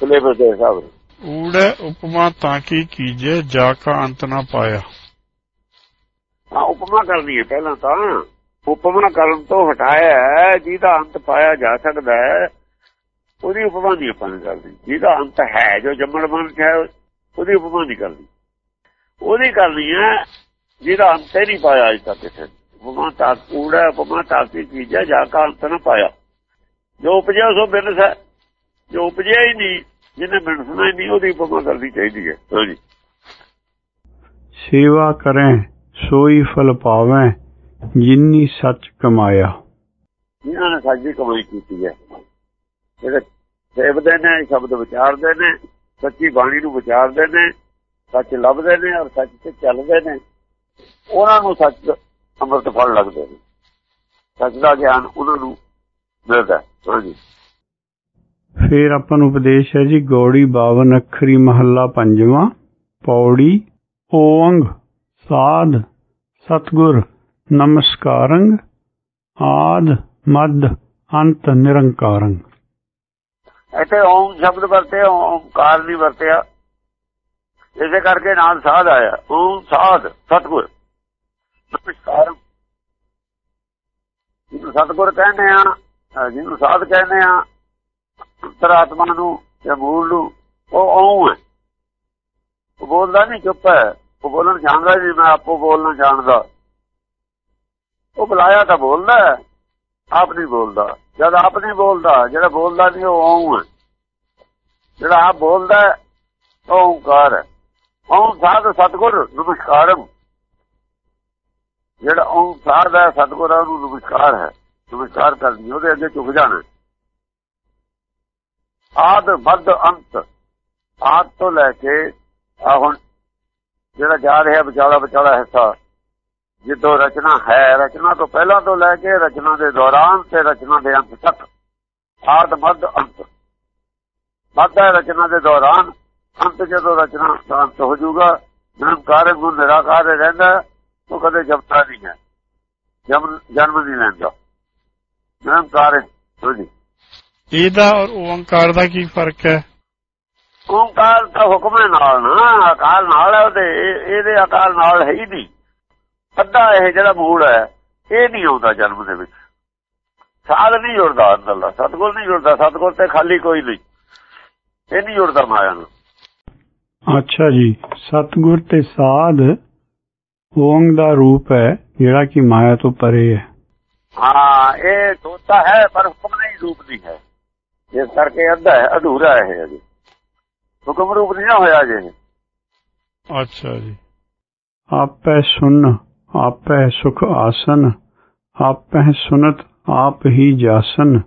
ਸਿਲੇਬਸ ਦੇ ਹਿਸਾਬ ਨਾਲ। ਊੜੇ ਉਪਮਾ ਤਾਂ ਕੀ ਕੀਜੇ ਜਾ ਕਾ ਅੰਤ ਨਾ ਪਾਇਆ। ਹਾਂ ਉਪਮਾ ਕਰਨੀ ਹੈ ਪਹਿਲਾਂ ਤਾਂ। ਉਪਮਾ ਕਰਨ ਤੋਂ ਹਟਾਇਆ ਜਿਹਦਾ ਅੰਤ ਪਾਇਆ ਜਾ ਸਕਦਾ ਹੈ ਉਹਦੀ ਉਪਮਾ ਨਹੀਂ ਆਪਾਂ ਨੇ ਕਰਨੀ। ਜਿਹਦਾ ਅੰਤ ਹੈ ਜੋ ਜੰਮਣ ਮਨ ਚ ਹੈ ਉਹਦੀ ਉਪਮਾ ਨਹੀਂ ਕਰਨੀ। ਉਹਦੀ ਕਰਨੀ ਹੈ ਜਿਹਦਾ ਅੰਤ ਹੀ ਨਹੀਂ ਪਾਇਆ ਅਜ ਤੱਕ ਕਿਸੇ। ਉਪਮਾ ਤਾਂ ਕੂੜਾ ਉਪਮਾ ਤਾਕੀ ਚੀਜ਼ਾਂ ਜਾ ਕਾ ਅੰਤ ਨਾ ਪਾਇਆ। ਜੋ ਉਪਜਿਆ ਸੋ ਬਿਨਸ ਹੈ। ਜੋ ਉਪਜਿਆ ਹੀ ਨਹੀਂ ਜਿਹਨੇ ਬਿਨਸਣਾ ਹੀ ਨਹੀਂ ਉਹਦੀ ਉਪਮਾ ਕਰਨੀ ਚਾਹੀਦੀ ਹੈ। ਹਾਂਜੀ ਸੇਵਾ ਕਰੈ ਸੋਈ ਫਲ ਪਾਵੈ ਜਿਨਨੀ ਸੱਚ ਕਮਾਇਆ। ਇਹਨਾਂ ਨੇ ਸਾਡੀ ਕਮਾਈ ਕੀਤੀ ਹੈ। ਜਿਹੜੇ ਸੇਵਦੇ ਨੇ ਸ਼ਬਦ ਵਿਚਾਰਦੇ ਨੇ ਸੱਚੀ ਬਾਣੀ ਨੂੰ ਵਿਚਾਰਦੇ ਨੇ, ਸੱਚ ਲੱਭਦੇ ਨੇ ਔਰ ਸੱਚ ਤੇ ਚੱਲਦੇ ਨੇ। ਉਹਨਾਂ ਨੂੰ ਸੱਚ ਅੰਮ੍ਰਿਤ ਫਲ ਲੱਗਦੇ ਨੇ। ਸੱਚ ਦਾ ਗਿਆਨ ਉਹਨਾਂ ਨੂੰ ਮਿਲਦਾ ਹੈ। ਹਾਂਜੀ। ਫਿਰ ਆਪਾਂ ਨੂੰ ਉਪਦੇਸ਼ ਹੈ ਜੀ, ਗੌੜੀ 52 ਅੱਖਰੀ ਮਹੱਲਾ ਪੰਜਵਾਂ, ਪੌੜੀ ਓੰਗ ਸਾਧ, ਸਤਗੁਰ ਨਮਸਕਾਰੰ ਆਦ, ਮਦ, ਅੰਤ ਨਿਰੰਕਾਰੰ ਇੱਥੇ ਓਮ ਸ਼ਬਦ ਵਰਤਿਆ ਓਮਕਾਰ ਨਹੀਂ ਵਰਤਿਆ। ਇਸੇ ਕਰਕੇ ਨਾਲ ਸਾਧ ਆਇਆ। ਓਮ ਸਾਧ, ਸਤਗੁਰ। ਨਮਸਕਾਰ। ਜਿਹਨੂੰ ਸਤਗੁਰ ਕਹਿੰਦੇ ਆ ਜਿਹਨੂੰ ਸਾਧ ਕਹਿੰਦੇ ਆ ਅੰਤਰਾਤਮਾ ਨੂੰ ਜਾਂ ਮੂਲ ਨੂੰ, ਉਹ ਓਮ ਹੈ। ਉਹ ਬੋਲਦਾ ਨਹੀਂ ਚੁੱਪ ਹੈ। ਉਹ ਬੋਲਣ ਜਾਣਦਾ ਜੀ ਮੈਂ ਆਪੋ ਬੋਲਣਾ ਜਾਣਦਾ ਉਹ ਬੁਲਾਇਆ ਤਾਂ ਬੋਲਦਾ ਆਪ ਨਹੀਂ ਬੋਲਦਾ। ਜਦ ਆਪ ਨਹੀਂ ਬੋਲਦਾ ਜਿਹੜਾ ਬੋਲਦਾ ਨਹੀਂ ਉਹ ਓਮ ਹੈ। ਜਿਹੜਾ ਆਪ ਬੋਲਦਾ ਹੈ, ਉਹ ਓੰਕਾਰ ਹੈ। ਓਮ ਸਾਧ ਸਤਗੁਰ ਨਮਸਕਾਰਮ ਜਿਹੜਾ ਓਮ ਸਾਧ ਹੈ ਸਤਗੁਰ ਹੈ ਉਹਨੂੰ ਨਮਸਕਾਰ ਹੈ। ਨਮਸਕਾਰ ਕਰਨੀ ਉਹਦੇ ਅੱਗੇ ਝੁਕ ਜਾਣਾ। ਆਦ ਵੱਧ ਅੰਤ। ਆਦ ਤੋਂ ਲੈ ਕੇ ਆ ਹੁਣ ਜਿਹੜਾ ਜਾ ਰਿਹਾ ਵਿਚਾਲਾ ਵਿਚਾਲਾ ਹਿੱਸਾ। ਜਿੱਦੋਂ ਰਚਨਾ ਹੈ ਰਚਨਾ ਤੋਂ ਪਹਿਲਾਂ ਤੋਂ ਲੈ ਕੇ ਰਚਨਾ ਦੇ ਦੌਰਾਨ ਤੇ ਰਚਨਾ ਦੇ ਅੰਤ ਤੱਕ ਆਦ ਮੱਧ ਅੰਤ। ਮੱਧ ਰਚਨਾ ਦੇ ਦੌਰਾਨ ਅੰਤ ਜਦੋਂ ਰਚਨਾ ਅੰਤ ਹੋ ਜਾਊਗਾ ਨਿਰੰਕਾਰ ਗੁਣ ਨਿਰਾਕਾਰ ਰਹਿੰਦਾ ਉਹ ਕਦੇ ਜਪਦਾ ਨਹੀਂ ਹੈ। ਜਨਮ ਜਨਮ ਨਹੀਂ ਲੈਂਦਾ। ਨਿਰੰਕਾਰ ਹੈ, ਹਾਂਜੀ। ਇਹਦਾ ਔਰ ਓੰਕਾਰ ਦਾ ਕੀ ਫ਼ਰਕ ਹੈ? ਓੰਕਾਰ ਦਾ ਹੁਕਮ ਨਾਲ ਨਾ ਅਕਾਲ ਨਾਲ ਹੈ ਉਹਦੇ ਇਹ- ਇਹਦੇ ਅਕਾਲ ਨਾਲ ਹੈ ਹੀ ਨਹੀਂ। ਅੱਧਾ ਇਹ ਜਿਹੜਾ ਮੂਲ ਹੈ ਇਹ ਨਹੀਂ ਆਉਂਦਾ ਜਨਮ ਦੇ ਵਿੱਚ। ਸਾਧ ਨਹੀਂ ਜੁੜਦਾ ਅੰਦਰਲਾ ਸਤਗੁਰ ਨਹੀਂ ਜੁੜਦਾ ਸਤਗੁਰ ਤੇ ਖਾਲੀ ਕੋਈ ਨਹੀਂ। ਇਹ ਨਹੀਂ ਜੁੜਦਾ ਮਾਇਆ ਨਾਲ ਅੱਛਾ ਜੀ ਸਤਗੁਰ ਤੇ ਸਾਧ ਓੰਗ ਦਾ ਰੂਪ ਹੈ ਜਿਹੜਾ ਕਿ ਮਾਇਆ ਤੋਂ ਪਰੇ ਹੈ। ਹਾਂ ਇਹ ਸੋਤਾ ਹੈ ਪਰ ਹੁਕਮ ਨਹੀਂ ਰੂਪ ਨਹੀਂ ਹੈ। ਇਸ ਕਰਕੇ ਅੱਧਾ ਹੈ ਅਧੂਰਾ ਹੈ ਇਹ ਅਜੇ। ਹੁਕਮ ਰੂਪ ਨਹੀਂ ਨਾ ਹੋਇਆ ਜੇ ਅੱਛਾ ਜੀ। ਆਪੇ ਸੁਣ। ਆਪੈ ਸੁਖ ਆਸਨ, ਆਪੈ ਸੁਨਤ ਆਪ ਹੀ ਜਾਸਨ।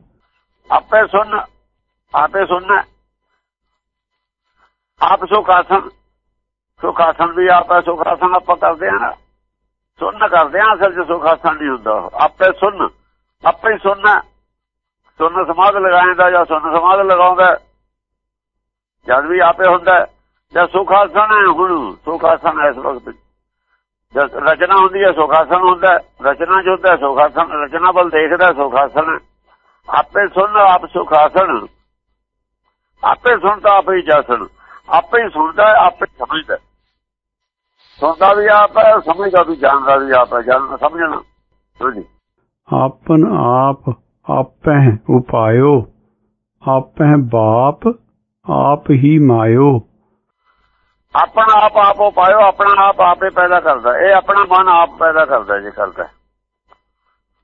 ਆਪੇ ਸੁਣ ਆਪੇ ਸੁਣਨਾ ਆਪ ਸੁਖ ਆਸਨ ਸੁਖ ਆਸਨ ਵੀ ਆਪੇ ਸੁਖ ਆਸਨ ਆਪਾਂ ਕਰਦੇ ਆ ਨਾ। ਸੁਣ ਕਰਦੇ ਆ ਅਸਲ ਚ ਸੁਖ ਆਸਨ ਨਹੀਂ ਹੁੰਦਾ ਆਪੇ ਸੁਣ ਆਪੇ ਹੀ ਸੁਣਨਾ ਸੁਣ ਸਮਾਧ ਲਗਾਉਂਦਾ ਜਾਂ ਸੁਣ ਸਮਾਧ ਲਗਾਉਂਦਾ, ਜਦ ਵੀ ਆਪੇ ਹੁੰਦਾ, ਜਾਂ ਸੁਖ ਆਸਨ ਹੈ ਹੁਣ, ਸੁਖ ਆਸਨ ਇਸ ਵਕਤ। ਜਦ ਰਚਨਾ ਹੁੰਦੀ ਹੈ, ਸੁਖਾਸਨ ਹੁੰਦਾ ਰਚਨਾ ਜੋ ਹੁੰਦਾ ਹੈ ਰਚਨਾ ਵੱਲ ਦੇਖਦਾ ਸੁਖਾਸਨ ਆਪੇ ਸੁਣ, ਆਪ ਸੁਖਾਸਨ। ਆਪੇ ਸੁਣਦਾ, ਆਪੇ ਹੀ ਜਾਸਨ। ਆਪੇ ਹੀ ਸੁਣਦਾ ਆਪੇ ਸਮਝਦਾ ਸੁਣਦਾ ਵੀ ਆਪ ਹੈ, ਸਮਝਦਾ ਵੀ ਜਾਣਦਾ ਵੀ ਆਪ ਹੈ। ਜਾਣਨਾ ਸਮਝਣਾ। ਹਾਂਜੀ। ਆਪਨ ਆਪ ਆਪੈ ਉਪਾਇਓ ਆਪੈ ਬਾਪ ਆਪ ਹੀ ਮਾਇਓ। ਆਪਣਾ ਆਪ ਆਪੋ ਪਾਇਓ, ਆਪਣਾ ਆਪ ਆਪੇ ਪੈਦਾ ਕਰਦਾ। ਇਹ ਆਪਣਾ ਮਨ ਆਪ ਪੈਦਾ ਕਰਦਾ ਜੇ ਕਰਦਾ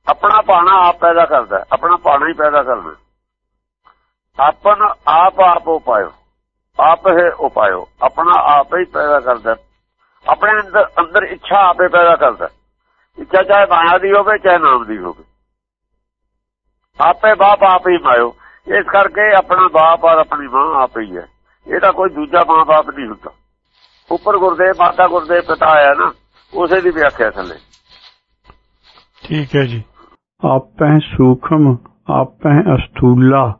ਆਪਣਾ ਪਾਣਾ ਆਪ ਪੈਦਾ ਕਰਦਾ, ਆਪਣਾ ਪਾਣਾ ਹੀ ਪੈਦਾ ਕਰਨਾ। ਆਪਨ ਆਪ ਆਪੋ ਪਾਇਓ, ਆਪ ਹੈ ਉਪਾਇਓ ਆਪਣਾ ਆਪ ਹੀ ਪੈਦਾ ਕਰਦਾ। ਆਪਣੇ ਅੰਦਰ ਅੰਦਰ ਇੱਛਾ ਆਪੇ ਪੈਦਾ ਕਰਦਾ। ਇੱਛਾ ਚਾਹੇ ਮਾਇਆ ਦੀ ਹੋਵੇ, ਚਾਹੇ ਨਾਮ ਦੀ ਹੋਵੇ। ਆਪੇ ਬਾਪ ਆਪ ਹੀ ਮਾਇਓ ਇਸ ਕਰਕੇ ਆਪਣਾ ਬਾਪ ਔਰ ਆਪਣੀ ਮਾਂ ਆਪ ਹੀ ਹੈ। ਇਹਦਾ ਕੋਈ ਦੂਜਾ ਮਾਂ ਬਾਪ ਨਹੀਂ ਹੁੰਦਾ। ਉੱਪਰ ਗੁਰਦੇਵ ਮਾਤਾ ਗੁਰਦੇਵ ਪਿਤਾ ਆਇਆ ਨਾ ਉਸੇ ਦੀ ਵਿਆਖਿਆ ਥੱਲੇ। ਠੀਕ ਹੈ ਜੀ। ਆਪੈ ਸੂਖਮ ਆਪੈ ਅਸਥੂਲਾ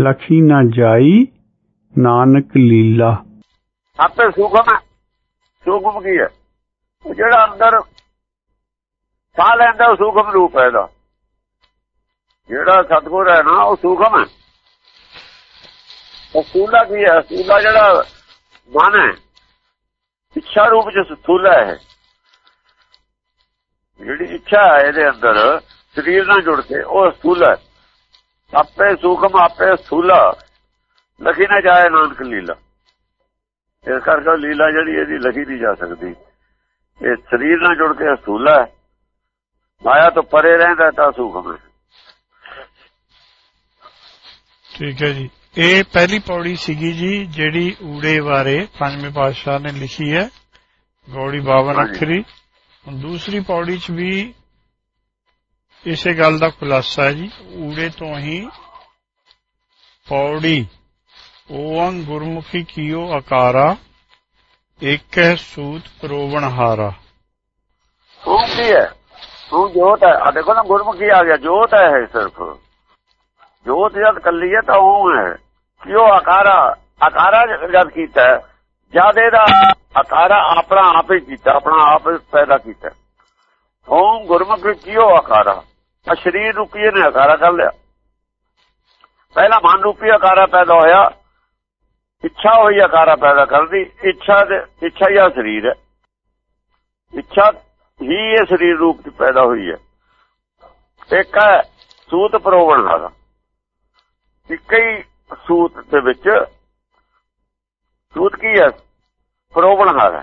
ਲਖੀ ਨਾ ਜਾਈ ਨਾਨਕ ਲੀਲਾ। ਆਪੇ ਸੁਖਮ ਹੈ। ਸੁਖਮ ਕੀ ਹੈ? ਜਿਹੜਾ ਅੰਦਰ ਸਾਹ ਲੈਂਦਾ ਉਹ ਸੁਖਮ ਰੂਪ ਹੈ ਇਹਦਾ। ਜਿਹੜਾ ਸਤਗੁਰ ਹੈ ਨਾ ਉਹ ਸੁਖਮ ਹੈ। ਅਸੂਲਾ ਕੀ ਹੈ? ਅਸੂਲਾ ਜਿਹੜਾ ਮਨ ਹੈ। ਇੱਛਾ ਰੂਪ ਚ ਸਥੂਲਾ ਹੈ। ਜਿਹੜੀ ਇੱਛਾ ਹੈ ਇਹਦੇ ਅੰਦਰ, ਸਰੀਰ ਨਾਲ ਜੁੜ ਕੇ ਉਹ ਸਥੂਲਾ ਹੈ। ਆਪੇ ਸੁਖਮ, ਆਪੇ ਸਥੂਲਾ। ਲਖੀ ਨਾ ਜਾਏ ਨਾਨਕ ਲੀਲਾ। ਇਸ ਕਰਕੇ ਉਹ ਲੀਲਾ ਜਿਹੜੀ ਇਹਦੀ ਲਖੀ ਨਹੀਂ ਜਾ ਸਕਦੀ। ਇਹ ਸਰੀਰ ਨਾਲ ਜੁੜ ਕੇ ਸਥੂਲਾ ਮਾਇਆ ਤੋਂ ਪਰੇ ਰਹਿੰਦਾ ਤਾਂ ਸੂਖਮ ਹੈ। ਠੀਕ ਹੈ ਜੀ। ਇਹ ਪਹਿਲੀ ਪੌੜੀ ਸੀਗੀ ਜੀ ਜਿਹੜੀ ਊੜੇ ਬਾਰੇ ਪੰਜਵੇਂ ਪਾਤਸ਼ਾਹ ਨੇ ਲਿਖੀ ਹੈ ਗੌੜੀ 52 ਹਾਂਜੀ। ਅੱਖਰੀ। ਹੁਣ ਦੂਸਰੀ ਪੌੜੀ 'ਚ ਵੀ ਇਸੇ ਗੱਲ ਦਾ ਖੁਲਾਸਾ ਹੈ ਜੀ ਊੜੇ ਤੋਂ ਹੀ ਪੌੜੀ ਓੰ ਗੁਰਮੁਖੀ ਕੀਓ ਆਕਾਰਾ ਏਕੈ ਸੂਤ ਪ੍ਰੋਵਣ ਹਾਰਾ। ਉਹ ਕੀ ਹੈ? ਉਹ ਜੋਤ ਹੈ। ਆ ਦੇਖੋ ਨਾ ਗੁਰਮੁਖੀ ਆ ਗਿਆ ਜੋਤ ਹੈ ਸਿਰਫ। ਜੋਤ ਜਦ ਕੱਲੀ ਹੈ ਤਾਂ ਉਹ ਹੈ। ਕਿਉਂ ਆਕਾਰਾ ਆਕਾਰਾ ਜਦ ਕੀਤਾ, ਜਦ ਇਹਦਾ ਆਕਾਰਾ ਆਪਣਾ ਆਪ ਹੀ ਕੀਤਾ, ਆਪਣਾ ਆਪ ਪੈਦਾ ਕੀਤਾ। ਓਮ ਗੁਰਮੁਖੀ ਕਿਉਂ ਆਕਾਰਾ। ਆ ਸ਼ਰੀਰ ਰੂਪੀ ਨੇ ਆਕਾਰਾ ਕਰ ਲਿਆ। ਪਹਿਲਾ ਮਨ ਰੂਪੀ ਆਕਾਰਾ ਪੈਦਾ ਹੋਇਆ। ਇੱਛਾ ਹੋਈ ਆਕਾਰਾ ਪੈਦਾ ਕਰਦੀ ਇੱਛਾ ਦੇ, ਇੱਛਾ ਹੀ ਆ ਸਰੀਰ ਹੈ। ਇੱਛਾ ਹੀ ਇਹ ਸਰੀਰ ਰੂਪ ਚ ਪੈਦਾ ਹੋਈ ਹੈ। ਇੱਕ ਹੈ ਸੂਤ ਪਰੋਵਣ ਵਾਲਾ। ਇੱਕ ਹੀ ਸੂਤ ਦੇ ਵਿੱਚ। ਸੂਤ ਕੀ ਹੈ? ਪ੍ਰੋਵਣ ਵਾਲਾ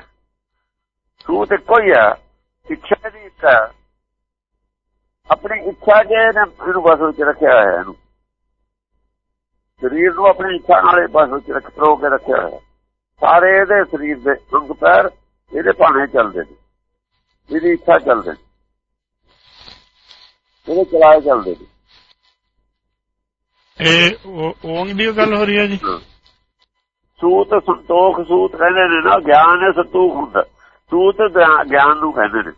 ਸੂਤ ਇੱਕੋ ਹੀ ਹੈ। ਇੱਛਾ ਦੀ ਇੱਛਾ ਆਪਣੀ ਇੱਛਾ ਜੇ ਇਹਨੂੰ ਬਸ ਵਿੱਚ ਰੱਖਿਆ ਹੋਇਆ ਇਹਨੂੰ। ਸਰੀਰ ਨੂੰ ਆਪਣੀ ਇੱਛਾ ਨਾਲ ਬਸ ਵਿੱਚ ਰੱਖ ਪ੍ਰੋ ਕੇ ਰੱਖਿਆ ਹੋਇਆ ਸਾਰੇ ਇਹਦੇ ਸਰੀਰ ਦੇ ਅੰਗ ਪੈਰ ਇਹਦੇ ਭਾਣੇ ਚੱਲਦੇ ਨੇ। ਇਹਦੀ ਇੱਛਾ ਚੱਲਦੇ ਨੇ। ਇਹਦੇ ਚਲਾਏ ਚੱਲਦੇ ਨੇ। ਇਹ ਓ- ਦੀ ਗੱਲ ਹੋ ਰਹੀ ਹੈ ਜੀ? ਸੂਤ ਸੰਤੋਖ ਸੂਤ ਕਹਿੰਦੇ ਨੇ ਨਾ, ਗਿਆਨ ਹੈ ਸੰਤੋਖ ਹੁੰਦਾ। ਸੂਤ ਗਿਆਨ ਨੂੰ ਕਹਿੰਦੇ ਨੇ।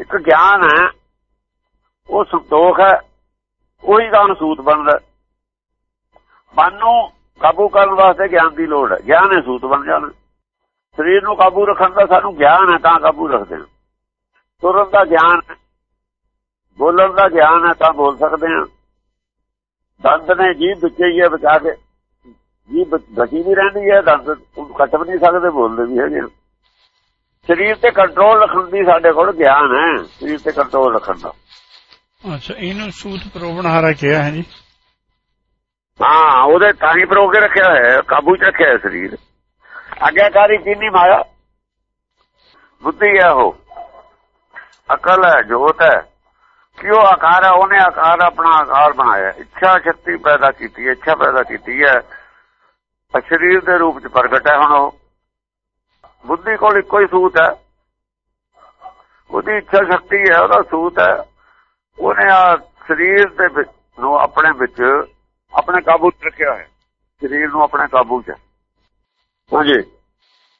ਇੱਕ ਗਿਆਨ ਹੈ, ਉਹ ਸੰਤੋਖ ਹੈ, ਉਹੀ ਗਾਣ ਸੂਤ ਬਣਦਾ। ਮਨ ਨੂੰ ਕਾਬੂ ਕਰਨ ਵਾਸਤੇ ਗਿਆਨ ਦੀ ਲੋੜ ਹੈ। ਗਿਆਨ ਹੈ ਸੂਤ ਬਣ ਜਾਣਾ। ਸਰੀਰ ਨੂੰ ਕਾਬੂ ਰੱਖਣ ਦਾ ਸਾਨੂੰ ਗਿਆਨ ਹੈ, ਤਾਂ ਕਾਬੂ ਰੱਖਦੇ ਹਾਂ। ਤੁਰਨ ਦਾ ਗਿਆਨ ਹੈ। ਬੋਲਣ ਦਾ ਗਿਆਨ ਹੈ ਤਾਂ ਬੋਲ ਸਕਦੇ ਹਾਂ। ਦੰਦ ਨੇ ਜੀਭ ਵਿੱਚ ਹੀ ਹੈ ਬਚਾ ਕੇ। ਜੀਭ ਬਚੀ ਵੀ ਰਹਿੰਦੀ ਹੈ ਦੰਦ ਕੱਟ ਵੀ ਨਹੀਂ ਸਕਦੇ ਬੋਲਦੇ ਵੀ ਹੈਗੇ। ਸਰੀਰ ਤੇ ਕੰਟਰੋਲ ਰੱਖਣ ਦੀ ਸਾਡੇ ਕੋਲ ਗਿਆਨ ਹੈ ਸਰੀਰ ਤੇ ਕੰਟਰੋਲ ਰੱਖਣ ਦਾ। ਅੱਛਾ ਇਹਨੂੰ ਸੂਤ ਪ੍ਰੋਵਣ ਹਾਰਾ ਕਿਹਾ ਹੈ ਜੀ? ਹਾਂ ਉਹਦੇ ਤਾਂ ਹੀ ਪਰੋ ਕੇ ਰੱਖਿਆ ਹੈ ਕਾਬੂ 'ਚ ਰੱਖਿਆ ਹੈ ਸਰੀਰ। ਆਗਿਆਕਾਰੀ ਕਿੰਨੀ ਮਾਇਆ। ਬੁੱਧੀ ਹੈ ਉਹ। ਅਕਲ ਹੈ ਜੋਤ ਹੈ। ਕਿਉਂ ਆਕਾਰ ਹੈ ਉਹਨੇ ਆਕਾਰ ਆਪਣਾ ਆਕਾਰ ਬਣਾਇਆ। ਇੱਛਾ ਸ਼ਕਤੀ ਪੈਦਾ ਕੀਤੀ ਹੈ, ਇੱਛਾ ਪੈਦਾ ਕੀਤੀ ਹੈ। ਸਰੀਰ ਦੇ ਰੂਪ 'ਚ ਪ੍ਰਗਟ ਹੈ ਹੁਣ ਉਹ। ਬੁੱਧੀ ਕੋਲ ਇੱਕੋ ਹੀ ਸੂਤ ਹੈ। ਉਹਦੀ ਇੱਛਾ ਸ਼ਕਤੀ ਹੈ, ਉਹਦਾ ਸੂਤ ਹੈ। ਉਹਨੇ ਆ ਸਰੀਰ ਦੇ ਵਿੱਚ ਨੂੰ ਆਪਣੇ ਵਿੱਚ ਆਪਣੇ ਕਾਬੂ 'ਚ ਰੱਖਿਆ ਹੈ ਸਰੀਰ ਨੂੰ ਆਪਣੇ ਕਾਬੂ 'ਚ ਹਾਂਜੀ।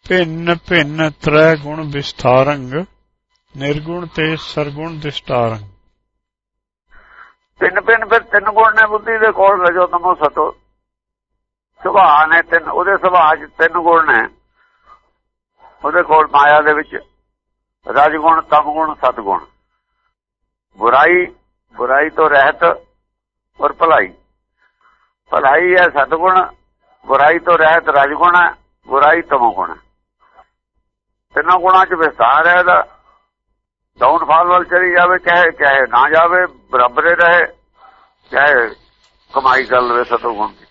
ਭਿੰਨ ਭਿੰਨ ਤ੍ਰੈ ਗੁਣ ਵਿਸਥਾਰੰਗ, ਨਿਰਗੁਣ ਤੇ ਸਰਗੁਣ ਦਿਸਟਾਰੰਗ। ਤਿੰਨ ਤਿੰਨ ਫਿਰ ਤਿੰਨ ਗੁਣ ਨੇ ਬੁੱਧੀ ਦੇ ਕੋਲ ਰਜੋ ਤਮੋ ਸਤੋ। ਸੁਭਾਅ ਨੇ ਤਿੰਨ, ਉਹਦੇ ਸੁਭਾਅ 'ਚ ਤਿੰਨ ਗੁਣ ਨੇ। ਉਹਦੇ ਕੋਲ ਮਾਇਆ ਦੇ ਵਿੱਚ ਰਜਗੁਣ, ਤਮਗੁਣ, ਸਤਗੁਣ। ਬੁਰਾਈ ਬੁਰਾਈ ਤੋਂ ਰਹਿਤ ਔਰ ਭਲਾਈ। ਭਲਾਈ ਹੈ ਸਤਗੁਣ, ਬੁਰਾਈ ਤੋਂ ਰਹਿਤ ਰਜਗੁਣ ਹੈ, ਬੁਰਾਈ ਤਮਗੁਣ ਹੈ। ਤਿੰਨਾਂ ਗੁਣਾਂ 'ਚ ਵਿਸਥਾਰ ਹੈ ਇਹਦਾ। ਡਾਊਨਫਾਲ ਵੱਲ ਚਲੀ ਜਾਵੇ, ਚਾਹੇ ਚਾਹੇ ਨਾ ਜਾਵੇ, ਬਰਾਬਰ ਰਹੇ, ਚਾਹੇ ਕਮਾਈ ਕਰ ਲਵੇ ਸਤਗੁਣ ਦੀ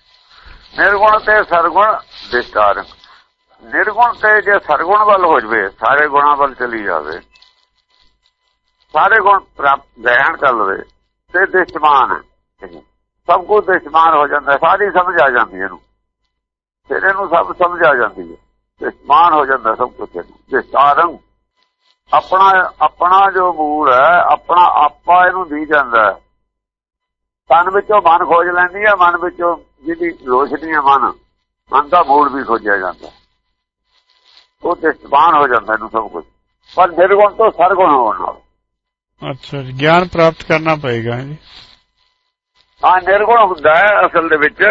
ਨਿਰਗੁਣ ਤੇ ਸਰਗੁਣ ਵਿਸਤਾਰ। ਨਿਰਗੁਣ ਤੇ ਜੇ ਸਰਗੁਣ ਵੱਲ ਹੋ ਜਵੇ, ਸਾਰੇ ਗੁਣਾਂ ਵੱਲ ਚਲੀ ਜਾਵੇ। ਸਾਰੇ ਗੁਣ ਪ੍ਰਾਪਤ ਗ੍ਰਹਿਣ ਕਰ ਲਵੇ, ਤੇ ਦਿਸ਼ਮਾਨ ਹੈ। ਸਭ ਕੁਝ ਦਿਸ਼ਮਾਨ ਹੋ ਜਾਂਦਾ, ਸਾਰੀ ਸਮਝ ਆ ਜਾਂਦੀ ਇਹਨੂੰ। ਫਿਰ ਇਹਨੂੰ ਸਭ ਸਮਝ ਆ ਜਾਂਦੀ ਹੈ। ਦਿਸ਼ਮਾਨ ਹੋ ਜਾਂਦਾ ਸਭ ਕੁਝ ਇਹਨੂੰ। ਆਪਣਾ ਆਪਣਾ ਜੋ ਮੂਲ ਹੈ ਆਪਣਾ ਆਪਾ ਇਹਨੂੰ ਦੀ ਜਾਂਦਾ ਹੈ। ਤਨ ਵਿੱਚੋਂ ਮਨ ਖੋਜ ਲੈਂਦੀ ਹੈ ਮਨ ਵਿੱਚੋਂ ਜਿਹਦੀ ਰੋਸ਼ਨੀ ਹੈ ਮਨ ਮਨ ਦਾ ਮੂਲ ਵੀ ਖੋਜਿਆ ਜਾਂਦਾ ਉਹ ਦਿਸ਼ਮਾਨ ਹੋ ਜਾਂਦਾ ਇਹਨੂੰ ਸਭ ਕੁਝ ਪਰ ਨਿਰਗੁਣ ਤੋਂ ਸਰਗੁਣ ਹੋਣ ਨਾਲ। ਅੱਛਾ ਜੀ ਗਿਆਨ ਪ੍ਰਾਪਤ ਕਰਨਾ ਪਏਗਾ ਜੀ। ਹਾਂ ਨਿਰਗੁਣ ਹੁੰਦਾ ਹੈ ਅਸਲ ਦੇ ਵਿੱਚ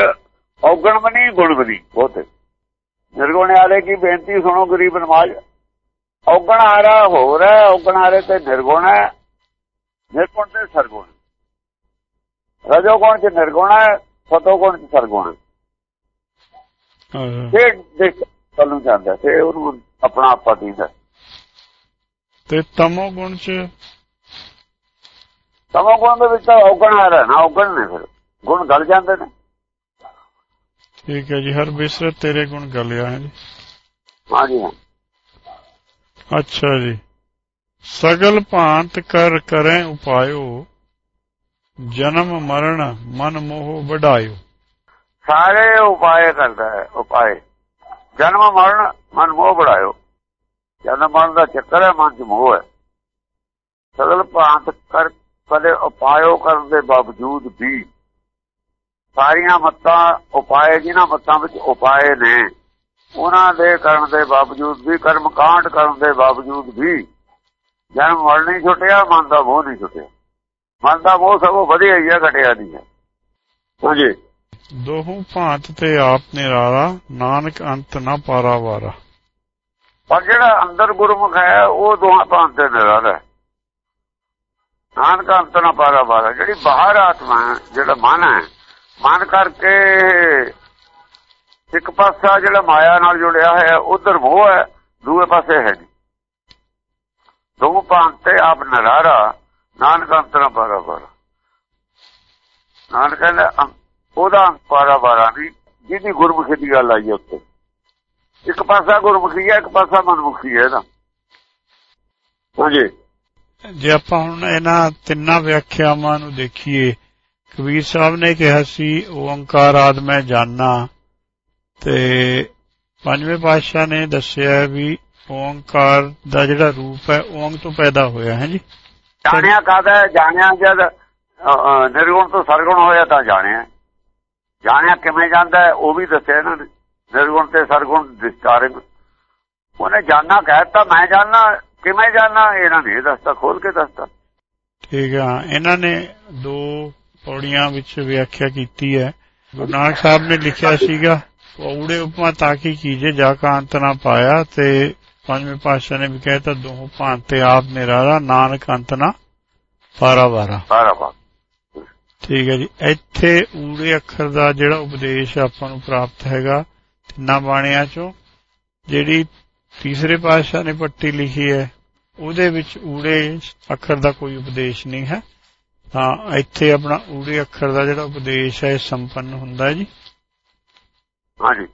ਔਗਣ ਬਣੀ ਗੁਣ ਬਣੀ ਬਹੁਤ। ਨਿਰਗੁਣ ਵਾਲੇ ਕੀ ਬੇਨਤੀ ਸੁਣੋ ਗਰੀਬ ਨਮਾਜ਼ ਔਗਣ ਹਾਰਾ ਹੈ ਔਗਣ ਹਾਰੇ ਤੇ ਨਿਰਗੁਣ ਹੈ। ਨਿਰਗੁਣ ਤੇ ਸਰਗੁਣ। ਰਜੋ ਗੁਣ ਚ ਨਿਰਗੁਣ ਹੈ ਸਤੋ ਗੁਣ ਚ ਸਰਗੁਣ। ਹੈ। ਇਹ ਦੇਖ ਚੱਲੂ ਜਾਂਦਾ ਤੇ ਉਹਨੂੰ ਆਪਣਾ ਆਪਾ ਦੀਦਾ ਤੇ ਤਮੋ ਗੁਣ ਚ? ਤਮੋ ਗੁਣ ਦੇ ਵਿੱਚ ਔਗਣ ਹਾਰਾ ਨਾ ਔਗਣ ਨੇ ਫਿਰ। ਗੁਣ ਗਲ ਜਾਂਦੇ ਨੇ। ਠੀਕ ਹੈ ਜੀ ਹਰ ਬਿਸਰ ਤੇਰੇ ਗੁਣ ਗਲਿਆ ਹੈ ਜੀ। ਹਾਂਜੀ ਹਾਂ। ਅੱਛਾ ਜੀ। ਸਗਲ ਭਾਂਤ ਕਰ ਕਰੈ ਉਪਾਇਓ, ਜਨਮ ਮਰਨ ਮਨ ਮੋਹ ਵਡਾਇਓ। ਸਾਰੇ ਉਪਾਏ ਕਰਦਾ ਹੈ, ਉਪਾਏ। ਜਨਮ ਮਰਨ ਮਨ ਮੋਹ ਬੜਾਇਓ ਜਨਮ ਮਰਨ ਦਾ ਚੱਕਰ ਹੈ, ਮਨ ਚ ਮੋਹ ਹੈ। ਸਗਲ ਭਾਂਤ ਕਰ ਕਦੇ ਉਪਾਇਓ ਕਰਨ ਦੇ ਬਾਵਜੂਦ ਵੀ ਸਾਰੀਆਂ ਮੱਤਾਂ ਉਪਾਏ, ਜਿਨ੍ਹਾਂ ਮੱਤਾਂ ਵਿੱਚ ਉਪਾਏ ਨੇ ਉਹਨਾਂ ਦੇ ਕਰਨ ਦੇ ਬਾਵਜੂਦ ਵੀ ਕਰਮ ਕਾਂਡ ਕਰਨ ਦੇ ਬਾਵਜੂਦ ਵੀ ਜਨਮ ਮਰਨ ਨਹੀਂ ਛੁੱਟਿਆ ਮਨ ਦਾ ਮੋਹ ਨਹੀਂ ਛੁੱਟਿਆ। ਮਨ ਦਾ ਮੋਹ ਸਗੋਂ ਵਧਿਆ ਹੀ ਹੈ ਘਟਿਆ ਨਹੀਂ ਹੈ। ਹਾਂਜੀ ਦੋਹੂ ਭਾਂਤ ਤੇ ਆਪ ਨਿਰਾਰਾ ਨਾਨਕ ਅੰਤ ਨਾ ਪਾਰਾਵਾਰਾ ਪਰ ਜਿਹੜਾ ਅੰਦਰ ਗੁਰਮੁਖ ਹੈ ਉਹ ਦੋਹਾਂ ਭਾਂਤ ਦੇ ਨਿਰਾਲਾ ਨਾਨਕ ਅੰਤ ਨਾ ਪਾਰਾ ਬਾਰਾ ਜਿਹੜੀ ਬਾਹਰ ਆਤਮਾ ਜਿਹੜਾ ਮਨ ਹੈ ਮਨ ਕਰਕੇ ਇੱਕ ਪਾਸਾ ਜਿਹੜਾ ਮਾਇਆ ਨਾਲ ਜੁੜਿਆ ਹੈ ਉਧਰ ਮੋਹ ਹੈ, ਦੂਏ ਪਾਸੇ ਹੈ ਨਹੀਂ। ਦੋ ਭਾਂਤ ਆਪ ਨਰਾਰਾ, ਨਾਨਕ ਅੰਤ ਨਾ ਬਾਰਾ। ਨਾਨਕ ਕਹਿੰਦਾ ਉਹਦਾ ਅੰਤ ਬਾਰਾ ਨਹੀਂ, ਜਿਹਦੀ ਗੁਰਮੁਖੀ ਦੀ ਗੱਲ ਆਈ ਹੈ ਉੱਤੇ ਇੱਕ ਪਾਸਾ ਗੁਰਮੁਖੀ ਹੈ, ਇੱਕ ਪਾਸਾ ਮਨਮੁਖੀ ਹੈ ਨਾ ਹਾਂਜੀ ਜੇ। ਆਪਾਂ ਹੁਣ ਇਹਨਾਂ ਤਿੰਨਾਂ ਵਿਆਖਿਆਵਾਂ ਨੂੰ ਦੇਖੀਏ, ਕਬੀਰ ਸਾਹਿਬ ਨੇ ਕਿਹਾ ਸੀ, ਓੰਕਾਰ ਆਦ ਮੈਂ ਜਾਣਾ ਤੇ ਪੰਜਵੇਂ ਪਾਤਸ਼ਾਹ ਨੇ ਦੱਸਿਆ ਵੀ ਓੰਕਾਰ ਦਾ ਜਿਹੜਾ ਰੂਪ ਹੈ ਓੰਗ ਤੋਂ ਪੈਦਾ ਹੋਇਆ ਹੈ ਜੀ? ਜਾਣਿਆ ਕਾਦਾ ਜਾਣਿਆ ਜਦ ਨਿਰਗੁਣ ਤੋਂ ਸਰਗੁਣ ਹੋਇਆ ਤਾਂ ਜਾਣਿਆ। ਜਾਣਿਆ ਕਿਵੇਂ ਜਾਂਦਾ ਉਹ ਵੀ ਦੱਸਿਆ ਇਹਨਾਂ ਨੇ। ਨਿਰਗੁਣ ਤੇ ਸਰਗੁਣ ਵਿਸਤਾਰਿੰਗ ਉਹਨੇ ਜਾਣਾ ਕਹਿਤਾ ਮੈਂ ਜਾਣਾ ਕਿਵੇਂ ਜਾਣਾ ਇਹਨਾਂ ਨੇ ਦੱਸਤਾ ਖੋਲ ਕੇ ਦੱਸਤਾ। ਠੀਕ ਆ। ਇਹਨਾਂ ਨੇ ਦੋ ਪੌੜੀਆਂ ਵਿੱਚ ਵਿਆਖਿਆ ਕੀਤੀ ਹੈ। ਗੁਰੂ ਨਾਨਕ ਸਾਹਿਬ ਨੇ ਲਿਖਿਆ ਸੀਗਾ ਔੜੇ ਉਪਮਾ ਤਾਂ ਕੀ ਕੀਜੇ ਜਾ ਕਾ ਅੰਤ ਨਾ ਪਾਇਆ ਤੇ ਪੰਜਵੇਂ ਪਾਤਸ਼ਾਹ ਨੇ ਵੀ ਕਹਿਤਾ ਦੋਹ ਭਾਂਤ ਤੇ ਆਪ ਨਿਰਾਰਾ ਨਾਨਕ ਅੰਤ ਨਾ ਪਾਰਾਵਾਰਾ ਸਾਰਾ ਬਾਤ ਠੀਕ ਹੈ ਜੀ। ਇੱਥੇ ਊੜੇ ਅੱਖਰ ਦਾ ਜਿਹੜਾ ਉਪਦੇਸ਼ ਆਪਾਂ ਨੂੰ ਪ੍ਰਾਪਤ ਹੈਗਾ ਤਿੰਨਾਂ ਬਾਣੀਆਂ ਚੋਂ ਜਿਹੜੀ ਤੀਸਰੇ ਪਾਤਸ਼ਾਹ ਨੇ ਪੱਟੀ ਲਿਖੀ ਹੈ ਉਹਦੇ ਵਿੱਚ ਊੜੇ ਅੱਖਰ ਦਾ ਕੋਈ ਉਪਦੇਸ਼ ਨਹੀਂ ਹੈ। ਤਾਂ ਇੱਥੇ ਆਪਣਾ ਊੜੇ ਅੱਖਰ ਦਾ ਜਿਹੜਾ ਉਪਦੇਸ਼ ਹੈ ਸੰਪੰਨ ਹੁੰਦਾ ਹੈ ਜੀ। ਹਾਂਜੀ